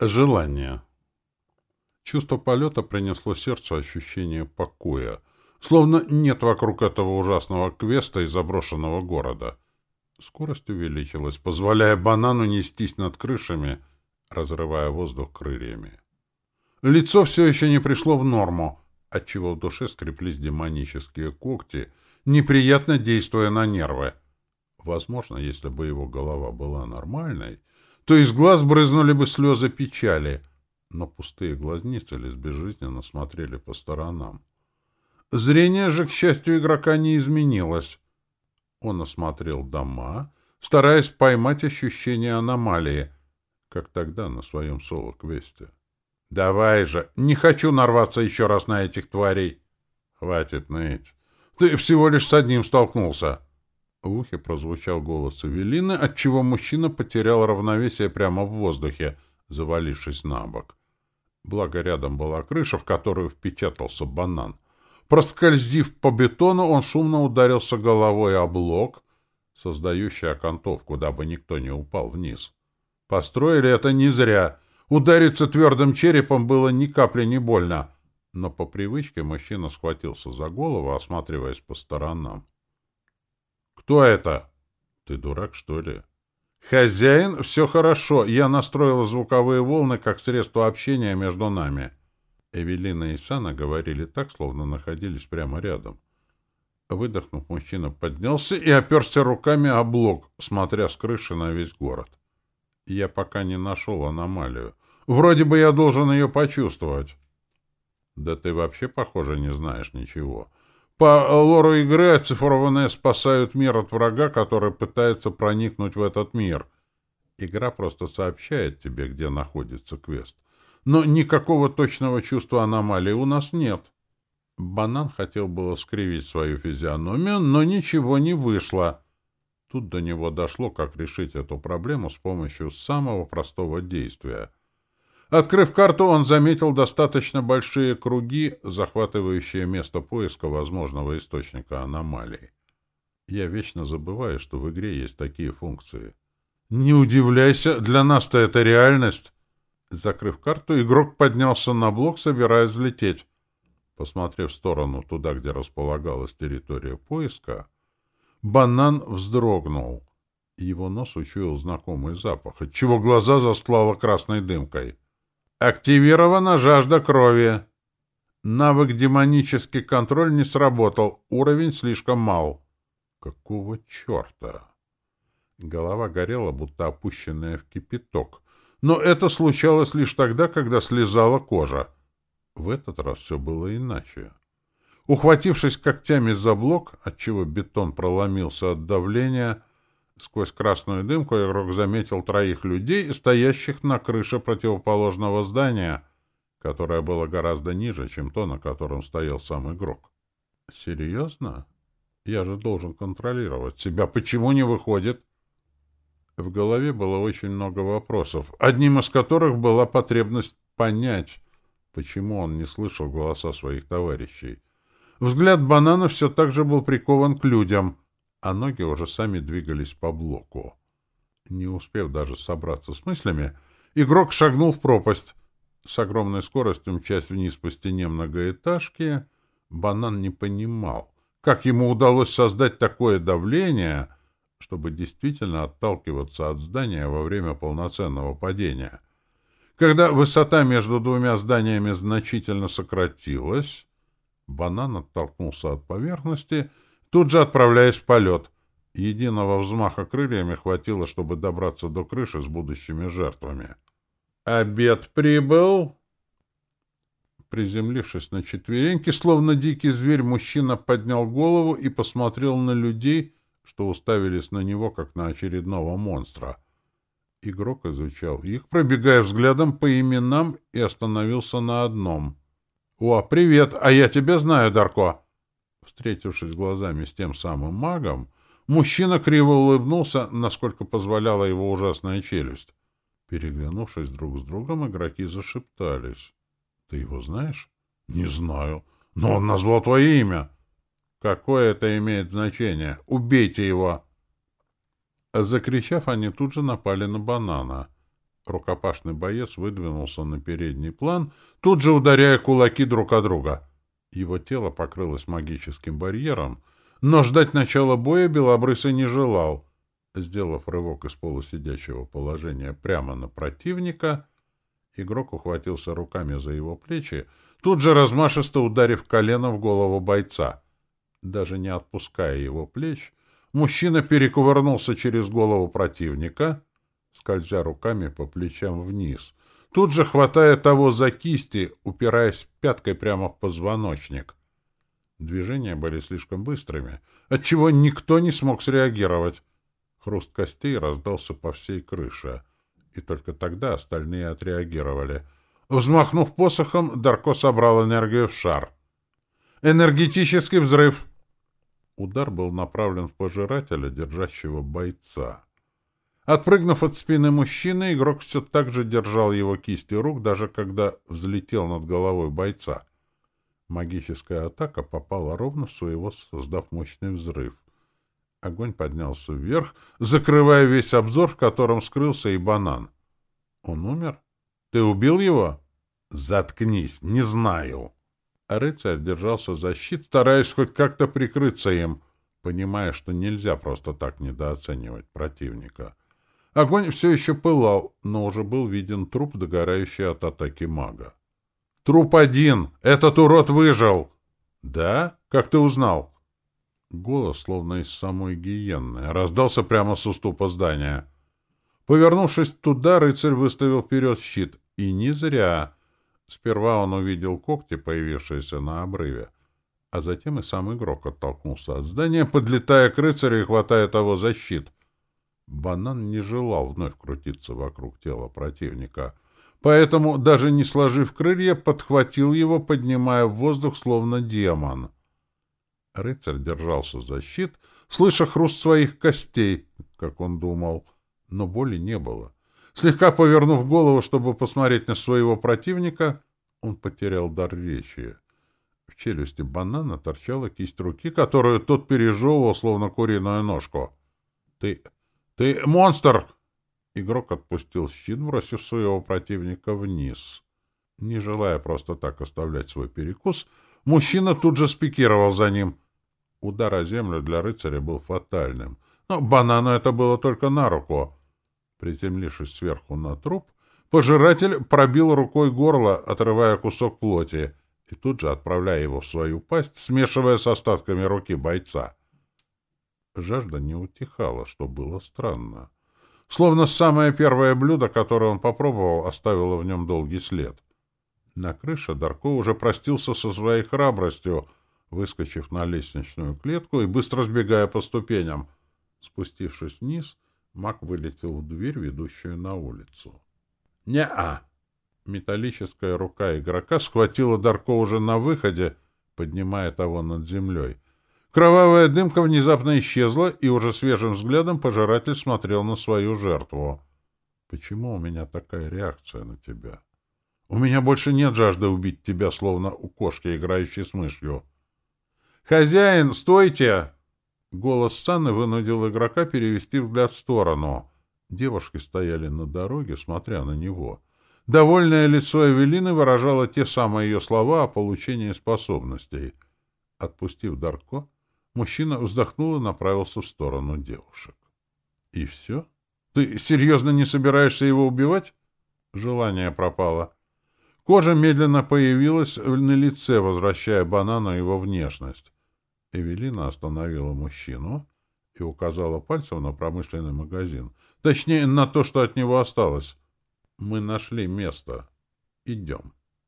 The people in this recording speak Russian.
Желание. Чувство полета принесло сердцу ощущение покоя, словно нет вокруг этого ужасного квеста и заброшенного города. Скорость увеличилась, позволяя банану нестись над крышами, разрывая воздух крыльями. Лицо все еще не пришло в норму, отчего в душе скреплись демонические когти, неприятно действуя на нервы. Возможно, если бы его голова была нормальной, то из глаз брызнули бы слезы печали, но пустые глазницы лишь безжизненно смотрели по сторонам. Зрение же, к счастью, игрока не изменилось. Он осмотрел дома, стараясь поймать ощущение аномалии, как тогда на своем соло-квесте. «Давай же! Не хочу нарваться еще раз на этих тварей!» «Хватит ныть! Ты всего лишь с одним столкнулся!» В ухе прозвучал голос Эвелины, отчего мужчина потерял равновесие прямо в воздухе, завалившись на бок. Благо рядом была крыша, в которую впечатался банан. Проскользив по бетону, он шумно ударился головой о блок, создающий окантовку, дабы никто не упал вниз. Построили это не зря. Удариться твердым черепом было ни капли не больно. Но по привычке мужчина схватился за голову, осматриваясь по сторонам. «Кто это?» «Ты дурак, что ли?» «Хозяин, все хорошо. Я настроила звуковые волны как средство общения между нами». Эвелина и Сана говорили так, словно находились прямо рядом. Выдохнув, мужчина поднялся и оперся руками о блок, смотря с крыши на весь город. Я пока не нашел аномалию. Вроде бы я должен ее почувствовать. Да ты вообще, похоже, не знаешь ничего. По лору игры оцифрованные спасают мир от врага, который пытается проникнуть в этот мир. Игра просто сообщает тебе, где находится квест. Но никакого точного чувства аномалии у нас нет. Банан хотел было скривить свою физиономию, но ничего не вышло. Тут до него дошло, как решить эту проблему с помощью самого простого действия — Открыв карту, он заметил достаточно большие круги, захватывающие место поиска возможного источника аномалии. Я вечно забываю, что в игре есть такие функции. Не удивляйся, для нас-то это реальность. Закрыв карту, игрок поднялся на блок, собираясь взлететь. Посмотрев в сторону туда, где располагалась территория поиска, банан вздрогнул. Его нос учуял знакомый запах, отчего глаза застлало красной дымкой. Активирована жажда крови. Навык демонический контроль не сработал. Уровень слишком мал. Какого черта? Голова горела, будто опущенная в кипяток. Но это случалось лишь тогда, когда слезала кожа. В этот раз все было иначе. Ухватившись когтями за блок, отчего бетон проломился от давления, Сквозь красную дымку игрок заметил троих людей, стоящих на крыше противоположного здания, которое было гораздо ниже, чем то, на котором стоял сам игрок. «Серьезно? Я же должен контролировать себя. Почему не выходит?» В голове было очень много вопросов, одним из которых была потребность понять, почему он не слышал голоса своих товарищей. Взгляд банана все так же был прикован к людям — а ноги уже сами двигались по блоку. Не успев даже собраться с мыслями, игрок шагнул в пропасть. С огромной скоростью мчась вниз по стене многоэтажки, банан не понимал, как ему удалось создать такое давление, чтобы действительно отталкиваться от здания во время полноценного падения. Когда высота между двумя зданиями значительно сократилась, банан оттолкнулся от поверхности — тут же отправляясь в полет. Единого взмаха крыльями хватило, чтобы добраться до крыши с будущими жертвами. «Обед прибыл!» Приземлившись на четвереньки, словно дикий зверь, мужчина поднял голову и посмотрел на людей, что уставились на него, как на очередного монстра. Игрок изучал их, пробегая взглядом по именам, и остановился на одном. «О, привет! А я тебя знаю, Дарко!» Встретившись глазами с тем самым магом, мужчина криво улыбнулся, насколько позволяла его ужасная челюсть. Переглянувшись друг с другом, игроки зашептались. — Ты его знаешь? — Не знаю. Но он назвал твое имя. — Какое это имеет значение? Убейте его! Закричав, они тут же напали на банана. Рукопашный боец выдвинулся на передний план, тут же ударяя кулаки друг о друга. Его тело покрылось магическим барьером, но ждать начала боя Белобрысый не желал. Сделав рывок из полусидячего положения прямо на противника, игрок ухватился руками за его плечи, тут же размашисто ударив коленом в голову бойца. Даже не отпуская его плеч, мужчина перекувырнулся через голову противника, скользя руками по плечам вниз, тут же хватая того за кисти, упираясь пяткой прямо в позвоночник. Движения были слишком быстрыми, отчего никто не смог среагировать. Хруст костей раздался по всей крыше, и только тогда остальные отреагировали. Взмахнув посохом, Дарко собрал энергию в шар. «Энергетический взрыв!» Удар был направлен в пожирателя, держащего бойца. Отпрыгнув от спины мужчины, игрок все так же держал его кисти рук, даже когда взлетел над головой бойца. Магическая атака попала ровно в своего, создав мощный взрыв. Огонь поднялся вверх, закрывая весь обзор, в котором скрылся и банан. Он умер? Ты убил его? Заткнись, не знаю. Рыцарь держался за щит, стараясь хоть как-то прикрыться им, понимая, что нельзя просто так недооценивать противника. Огонь все еще пылал, но уже был виден труп, догорающий от атаки мага. «Труп один! Этот урод выжил!» «Да? Как ты узнал?» Голос, словно из самой гиенны, раздался прямо с уступа здания. Повернувшись туда, рыцарь выставил вперед щит. И не зря. Сперва он увидел когти, появившиеся на обрыве, а затем и сам игрок оттолкнулся от здания, подлетая к рыцарю и хватая того за щит. Банан не желал вновь крутиться вокруг тела противника, поэтому, даже не сложив крылья, подхватил его, поднимая в воздух, словно демон. Рыцарь держался за щит, слыша хруст своих костей, как он думал, но боли не было. Слегка повернув голову, чтобы посмотреть на своего противника, он потерял дар речи. В челюсти банана торчала кисть руки, которую тот пережевывал, словно куриную ножку. — Ты... ты монстр! Игрок отпустил щит, бросив своего противника вниз. Не желая просто так оставлять свой перекус, мужчина тут же спикировал за ним. Удар о землю для рыцаря был фатальным, но банану это было только на руку — Приземлившись сверху на труп, пожиратель пробил рукой горло, отрывая кусок плоти, и тут же отправляя его в свою пасть, смешивая с остатками руки бойца. Жажда не утихала, что было странно. Словно самое первое блюдо, которое он попробовал, оставило в нем долгий след. На крыше Дарко уже простился со своей храбростью, выскочив на лестничную клетку и быстро сбегая по ступеням. Спустившись вниз, Мак вылетел в дверь, ведущую на улицу. «Не-а!» Металлическая рука игрока схватила Дарко уже на выходе, поднимая того над землей. Кровавая дымка внезапно исчезла, и уже свежим взглядом пожиратель смотрел на свою жертву. «Почему у меня такая реакция на тебя? У меня больше нет жажды убить тебя, словно у кошки, играющей с мышью». «Хозяин, стойте!» Голос Санны вынудил игрока перевести взгляд в сторону. Девушки стояли на дороге, смотря на него. Довольное лицо Эвелины выражало те самые ее слова о получении способностей. Отпустив Дарко, мужчина вздохнул и направился в сторону девушек. — И все? Ты серьезно не собираешься его убивать? Желание пропало. Кожа медленно появилась на лице, возвращая банану его внешность. Эвелина остановила мужчину и указала пальцем на промышленный магазин. Точнее, на то, что от него осталось. Мы нашли место. Идем.